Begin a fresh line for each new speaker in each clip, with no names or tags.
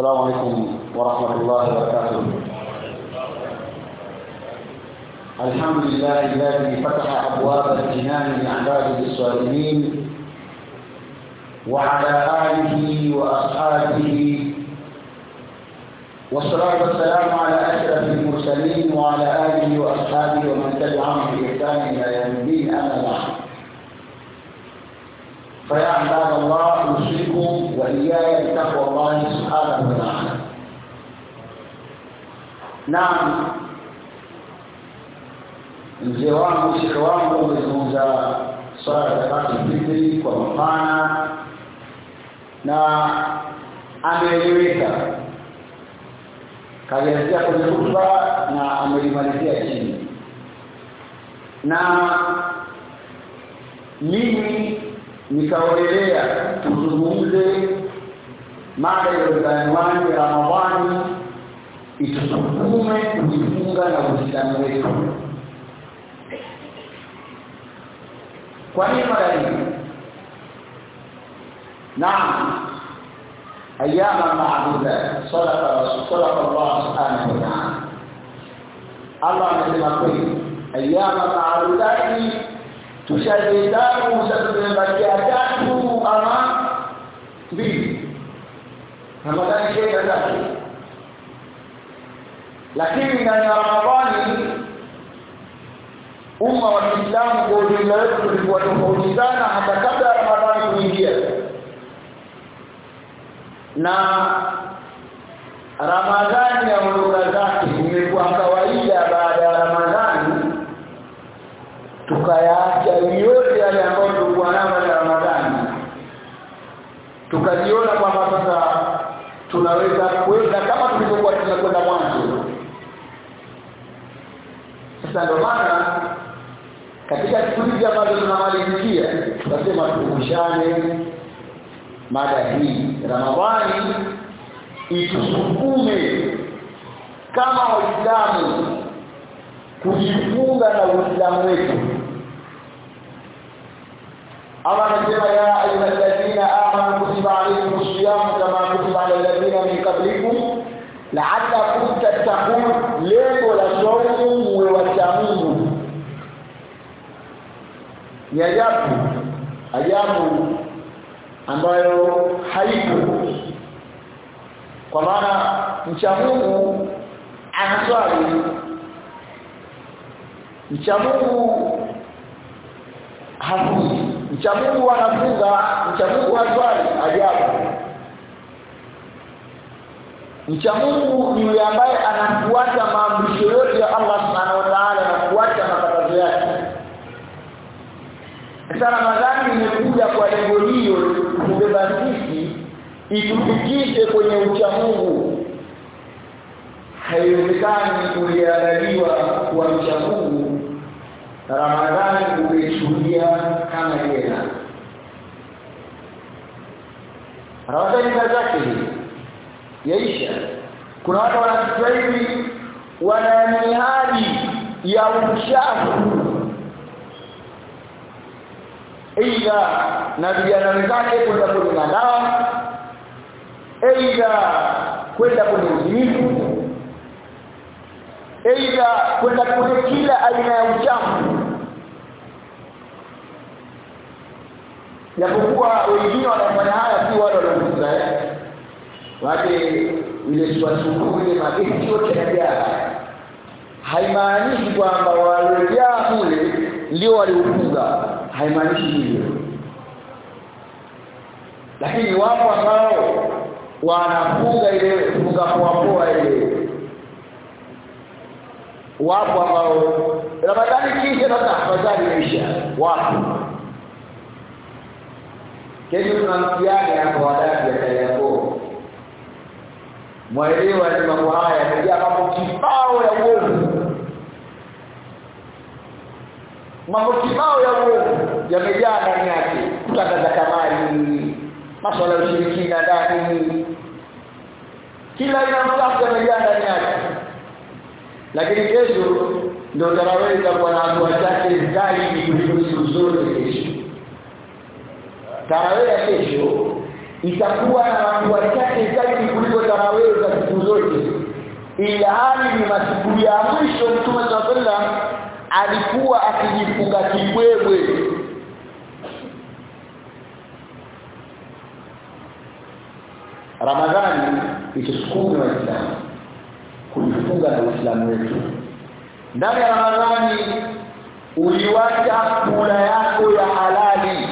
السلام عليكم ورحمة الله وبركاته. الحمد لله الذي فتح أبواب الجنان لعباده الصالحين وعلى آله وأصحابه. والصلاة والسلام على أشرف المرسلين وعلى آله وأصحابه ومن تبعهم بإحسان إلى يوم الدين. أما بعد. فيا عباد na mzee wangu shekhe wangu amezungumza swala la zakati fitri kwa mpana na ameeleweka. Kalianzia kwenye hutuba na amelimalizia chini. Na mimi nikaonelea tuzungumze mada ya ubayanwani Ramadhani itusukume kujifunga na Uislamu wetu. Kwa nini mada hii? Naam, ayama maaduda sadaqa sadaqa Allah subhanahu wa ta'ala. Allah amesema kweli ayama maadudati tushazihesabu sasa tumebakia tatu ama mbili ramadhani shenda tatu lakini ndani ya ramadhani umma wa kiislamu kwa ujumla wetu tulikuwa tofauti hata kabla ya ramadhani kuingia. Na ramadhani ya ondoka zake imekuwa kawaida baada ya ramadhani tukayaacha yote yale ambayo tulikuwa nayo ya Ramadhani. Tukajiona kwamba sasa tunaweza kwenda kama tulivyokuwa tunakwenda mwanzo sasa ndio maana katika siku hizi ambazo tunamalizikia tunasema tukumbushane mada hii Ramadhani itusukume kama waislamu kujifunga na uislamu wetu. Allah anasema ya ayyuhalladhina amanu kutiba alaykumus siyam kama kutiba alal ladhina min qablikum la'allakum tattaqun lengo la shauku muwe wacha Mungu ni ajabu ajabu ambayo haipo. Kwa maana mcha Mungu anaswali mcha Mungu hafuzi mcha Mungu anafunga mcha Mungu haswali ajabu mcha Mungu ni yule ambaye anafuata maamrisho yote ya Allah Subhanahu wa Ta'ala na kuacha makatazo yake. Sasa Ramadhani imekuja kwa lengo hilo kubeba sisi itufikishe kwenye ucha Mungu. Haiwezekani kuliandaliwa kwa mcha Mungu Ramadhani umeshuhudia kama jela. Ramadhani zake yaisha. Kuna watu wanafikia hivi wana mihadi ya ushafu. Aidha na vijana wenzake kwenda kwenye madawa, aidha kwenda kwenye uzinifu, aidha kwenda kwenye kila aina ya uchafu japokuwa wengine wanafanya haya si wale wanaokuza eh wake ile swasuku ile mageti yote yajaa haimaanishi kwamba waliojaa kule ndio waliofunga haimaanishi hivyo. Lakini wapo ambao wanafunga ile funga kuwapoa poa ile. Wapo ambao Ramadhani kisha sasa afadhali maisha wapo. Kesho tuna hapo wadati ya yako mwaelewa ni mambo haya yamejaa mambo kibao ya uovu mambo kibao ya uovu yamejaa ndani yake. Kutangaza kamari masuala ya ushirikina ndani. Kila aina msafu yamejaa ndani yake. Lakini kesho ndio taraweza kwa na hatua zake zaidi kuliko siku zote kesho. Tarawih kesho itakuwa na watu wachache zaidi kuliko tarawih za siku zote. Ila hali ni masiku ya mwisho mtume sallallahu alikuwa akijifunga kibwebwe Ramadhani itusukume waislamu kujifunga na Uislamu wetu. Ndani ya Ramadhani uliwacha kula yako ya halali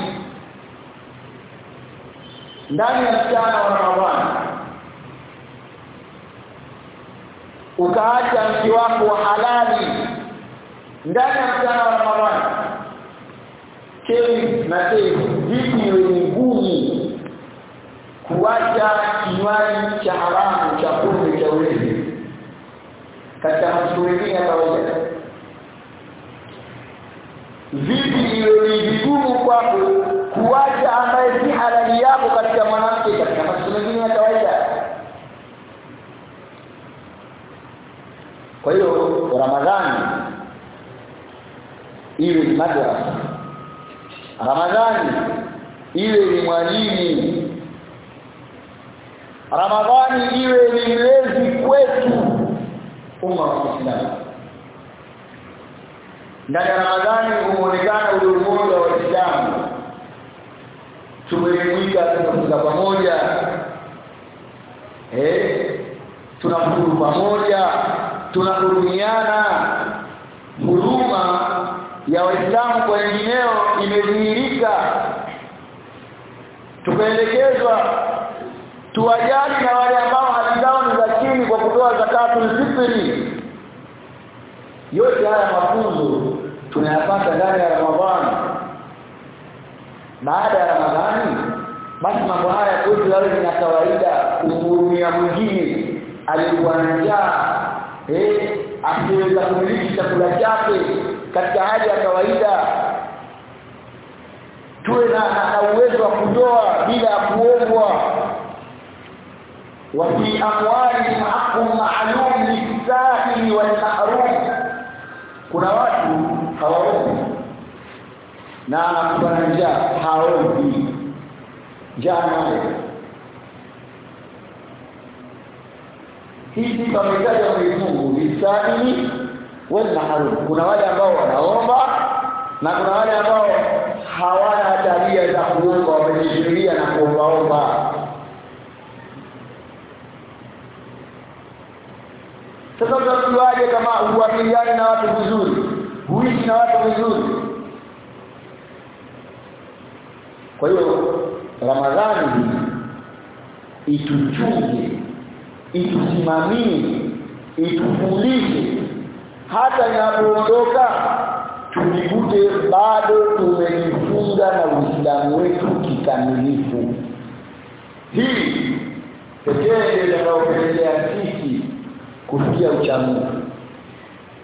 ndani ya mchana wa Ramadhani ukaacha mke wako wa halali ndani ya mchana wa Ramadhani. Keli na tei vipi wenye ngumu kuacha kinywaji cha haramu cha pombe cha ulevi katika mtu ya kawaida kwa hiyo ramadhani iwe ni madrasa. Ramadhani iwe ni mwalimu. Ramadhani iwe ni mlezi kwetu. Umma wa Kiislamu. Ndani ya ramadhani huonekana ule umoja wa Uislamu tumejumuika tunafunga pamoja. Eh tunafuru pamoja tunahurumiana. Huruma ya waislamu kwa wengineo imedhihirika. Tukaelekezwa tuwajali na wale ambao hali ni za chini kwa kutoa zakatu fitri. Yote haya mafunzo tunayapata ndani ya Ramadhani baada ya Ramadhani basi mambo haya kwetu yawe ni kawaida. Kumhurumia mwingine alikuwa njaa eh akiweza kumiliki chakula chake katika hali ya kawaida tuwe na, na, uwezo wa kutoa bila kuombwa wa fi amwali haqqun ma'lum lis-sa'ili wal-mahrum. Kuna watu hawaombi na kuna njaa haombi njaa nayo hii sifa ya Mwenyezi Mungu lisani wal mahrum kuna wale ambao wanaomba na kuna wale ambao hawana tabia za kuomba wamejizuilia na kuombaomba. Sasa utajuaje kama huamiliani na watu vizuri? Huishi na watu vizuri? Kwa hiyo ramadhani ituchunge itusimamie itufundishe hata inapoondoka tujikute bado tumejifunga na Uislamu wetu kikamilifu. Hii pekee ndio itakayopelekea sisi kufikia uchamungu.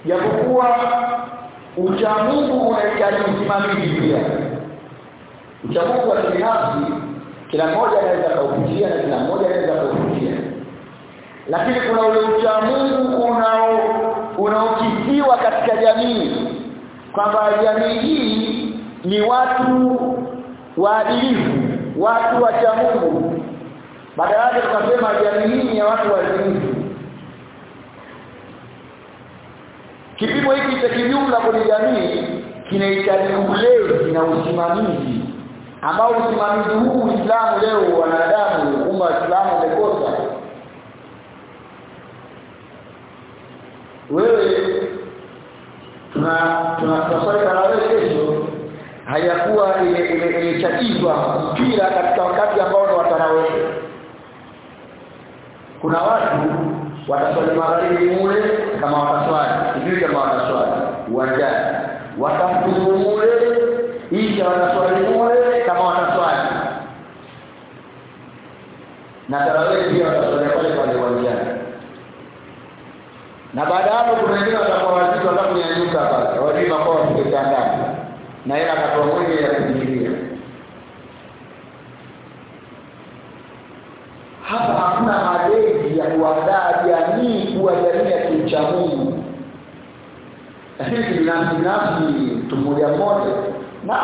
Japokuwa uchamungu unahitaji usimamizi pia. Uchamungu wa kibinafsi kila mmoja anaweza kaupitia na kila mmoja anaweza kaupitia lakini kuna ule ucha Mungu unao unaokisiwa katika jamii kwamba jamii hii ni watu waadilifu watu wacha Mungu. Badala yake tukasema jamii hii ni ya watu waadilifu. Kipimo hiki cha kijumla kwenye jamii kinahitaji ulezi na usimamizi ambao usimamizi huu Uislamu leo wanadamu umma Uislamu umekosa wewe tuna tunasafari na wewe kesho. Hayakuwa imechagizwa mpira katika wakati ambao ni watarawe kuna watu wataswali magharibi mule kama wataswali. Sijui kama wataswali. Uwanjani. Watafuzu mule isha wataswali mule kama wataswali. Na tarawih pia wataswali pale pale uwanjani na baada hapo kuna wengine watakuwa wazito hata kunyanyuka pale. Wajui makao wasikitandani na yeye akatoa mwenye ya kuingilia hapa hakuna malezi ya kuandaa jamii kuwa jamii ya kimcha Mungu lakini kibinafsi binafsi mtu mmoja mmoja. Na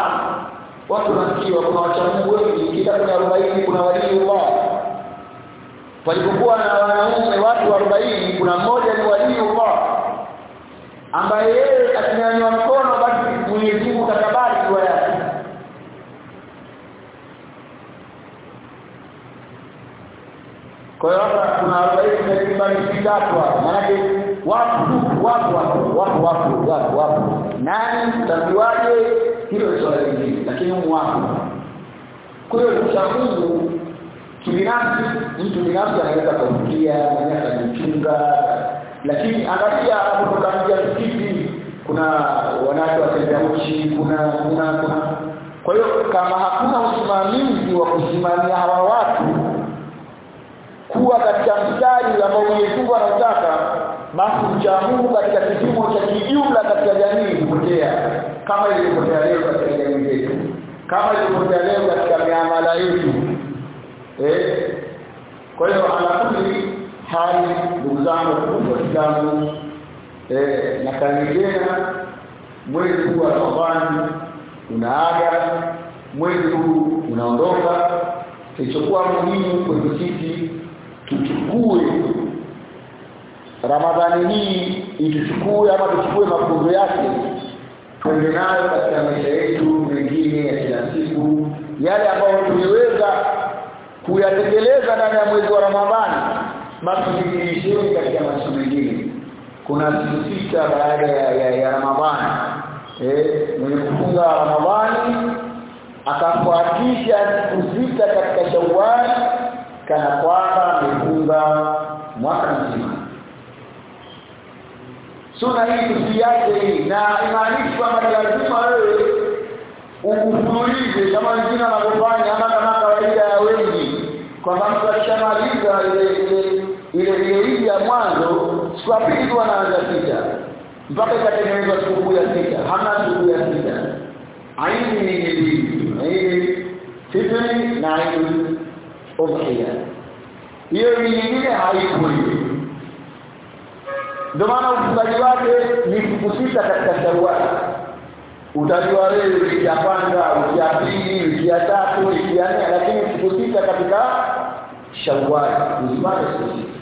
watu wanasikiwa kuna wachamungu wengi. Kila kuna arobaini kuna waliullah walipokuwa na wanaume watu arobaini kuna mmoja ni ambaye yeye akinyanyua mkono basi Mwenyezi Mungu atakubali dua yake. Kwa hiyo hapa kuna arobaini takriban kibali hapa. Maanake wapo wapo wapo wapo wapo wapo nani? Tutajuaje hilo swala lingine lakini humu wapo kwa hiyo cha Mungu kibinafsi mtu binafsi anaweza kufikia anaweza akajichunga lakini angalia anapotoka nje msikiti kuna wanawake watembea uchi kuna kuna kuna. Kwa hiyo kama hakuna usimamizi wa kusimamia hawa watu kuwa katika mstari ambao Mwenyezi Mungu anataka basi mchamungu katika kipimo cha kijumla katika jamii kupotea kama ilivyopotea leo katika jamii zetu kama ilivyopotea leo katika miamala yetu. Eh? Kwa hiyo alakuli hali ndugu zangu wa Islamu eh na kanijena mwezi huu wa Ramadhani unaaga mwezi huu unaondoka. Kilichokuwa muhimu kwetu sisi tuchukue Ramadhani hii ituchukue ama tuchukue mafunzo yake tuende nayo katika maisha yetu mengine ya kila siku. Yale ambayo tuliweza kuyatekeleza ndani ya mwezi wa Ramadhani basi tukiisheni katika masomo mengine. Kuna siku sita baada ya, ya, ya Ramadhani. Eh mwenye kufunga Ramadhani akafuatisha siku sita katika Shawwal kana kwamba amefunga mwaka mzima. Suna hii tusiache hii na imaanishi kwamba lazima wewe ukufululize kama wengine wanavyofanya ama kama kawaida ya wengi kwamba mtu akishamaliza ile ile ile ile hii ya mwanzo siku ya pili tu anaanza sita. Mpaka ikatengenezwa siku ya sita. Hamna siku ya sita. Aini ni mbili aini fitri na aini udhiya hiyo nyingine haipo hiyo. Ndio maana ufungaji wake ni siku sita katika Shawwal utajua leo wiki ya kwanza wiki ya pili wiki ya tatu wiki ya nne lakini siku sita katika Shawwal uzipate siku sita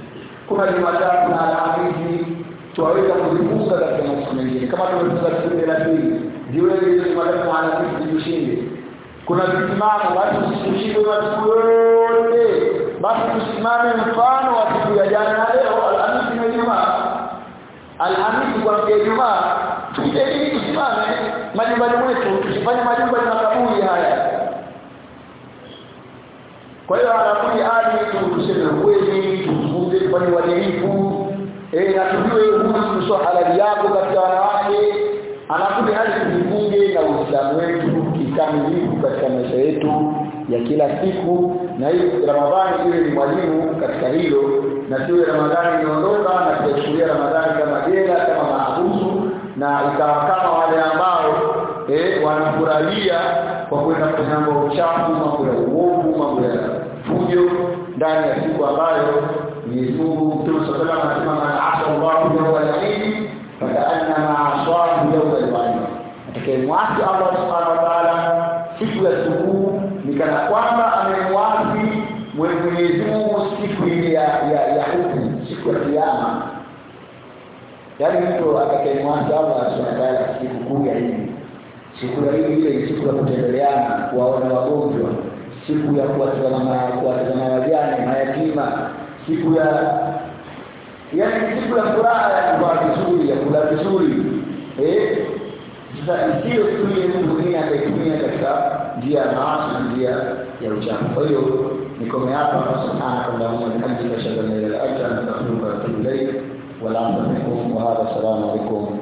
kuna Jumatatu na Alhamisi twaweza kuzifunga katika masiku mengine. Kama tumefunga siku 30 jiwe hizo Jumatatu na Alhamisi tushinde kuna visimamo basi tushinde masiku yote. Basi tusimame mfano wa siku ya jana na leo Alhamisi na Ijumaa. Alhamisi kwa mkia Ijumaa tujitahidi tusimame majumbani mwetu tusifanye majumba ya makaburi haya. Kwa hiyo anakuja hadi tuseme ukweli tuzungumze kufanya uadilifu eh na tujue huyu sio halali yako katika wanawake anakuja hadi tujifunge na Uislamu wetu kikamilifu katika maisha yetu ya kila siku. Na hii Ramadhani ile ni mwalimu katika hilo na siyo Ramadhani inaondoka na kuchukulia Ramadhani kama jela kama maabusu na ikawa kama wale ambao eh wanafurahia kwa kwenda kufanya uchafu mambo ya uovu mambo ya fujo ndani ya siku ambayo Mwenyezi Mungu Mtume صلى الله عليه وسلم anasema asa Allahu yawma al-Eid fakaannama asahu yawma al-Eid atakayemwasi Allah subhanahu wa ta'ala siku ya sikukuu ni kana kwamba amemwasi Mwenyezi Mungu siku ile ya ya, ya hukumu siku ya kiyama yaani mtu atakayemwasi Allah subhanahu wa ta'ala siku kuu ya hivi siku ya hivi ile siku ya kutembeleana kuwaona wagonjwa siku ya kuwatazama kuwatazama wajane mayatima siku ya yani siku ya furaha ya kuvaa vizuri ya kula vizuri. Eh sasa hiyo tu ile Mungu mwingine ataitumia katika njia ya maasi njia ya uchafu kwa hiyo nikome hapa subhanaka allahumma bihamdika ashhadu an la ilaha illa anta astaghfiruka wa atubu ilayk wa la ilaha illa anta wa hadha assalamu alaykum